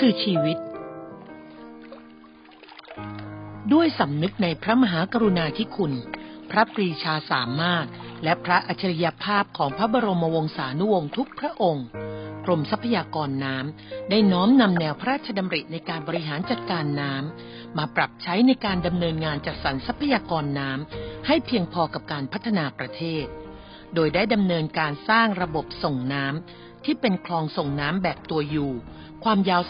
คือชีวิต ด้วยสำนึกในพระมหากรุณาธิคุณ พระปรีชาสามารถ และพระอัจฉริยภาพของพระบรมวงศานุวงศ์ทุกพระองค์ กรมทรัพยากรน้ำได้น้อมนำแนวพระราชดำริในการบริหารจัดการน้ำมาปรับใช้ในการดำเนินงานจัดสรรทรัพยากรน้ำให้เพียงพอกับการพัฒนาประเทศ โดยได้ดำเนินการสร้างระบบส่งน้ำ ที่เป็นคลองส่งน้ำแบบตัวยูความยาว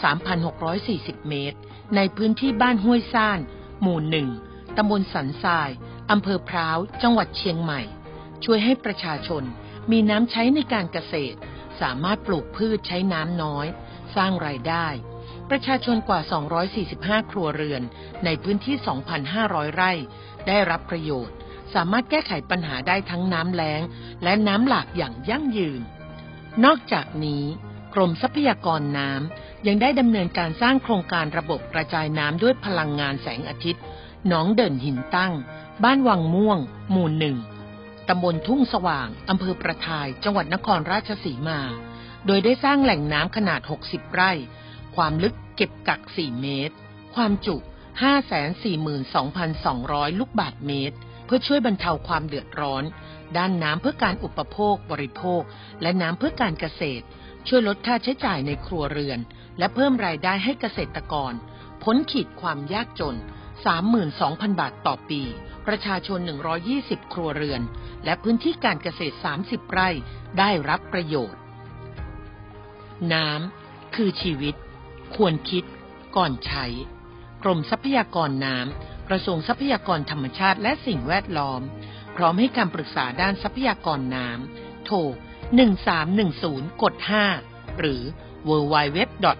3,640 เมตร ในพื้นที่บ้านห้วยซ่าน หมู่หนึ่งตำบลสันทรายอำเภอพร้าว จังหวัดเชียงใหม่ ช่วยให้ประชาชนมีน้ำใช้ในการเกษตร สามารถปลูกพืชใช้น้ำน้อย สร้างรายได้ ประชาชนกว่า 245 ครัวเรือน ในพื้นที่ 2,500 ไร่ ได้รับประโยชน์ สามารถแก้ไขปัญหาได้ทั้งน้ำแล้ง และน้ำหลากอย่างยั่งยืน นอกจากนี้กรมทรัพยากรน้ำยังได้ดำเนินการสร้างโครงการระบบกระจายน้ำด้วยพลังงานแสงอาทิตย์ หนองเดินหินตั้ง บ้านวังม่วง หมู่หนึ่งตำบลทุ่งสว่างอำเภอประทาย จังหวัดนครราชสีมา โดยได้สร้างแหล่งน้ำขนาด 60 ไร่ ความลึกเก็บกัก 4 เมตร ความจุ 542,200 ลูกบาศก์เมตร พื่อช่วยบรรเทาความเดือดร้อน ด้านน้ำเพื่อการอุปโภค บริโภค และน้ำเพื่อการเกษตร ช่วยลดค่าใช้จ่ายในครัวเรือน และเพิ่มรายได้ให้เกษตรกร พ้นขีดความยากจน 32,000 บาทต่อปี ประชาชน 120 ครัวเรือน และพื้นที่การเกษตร 30 ไร่ได้รับประโยชน์ น้ำคือชีวิต ควรคิดก่อนใช้ กรมทรัพยากรน้ำ ระทรวงทรัพยากรธรรมชาติและสิ่งแวดล้อม พร้อมให้การปรึกษาด้านทรัพยากรน้ำ โทร 1310 กด 5 หรือ www.dwr.go.th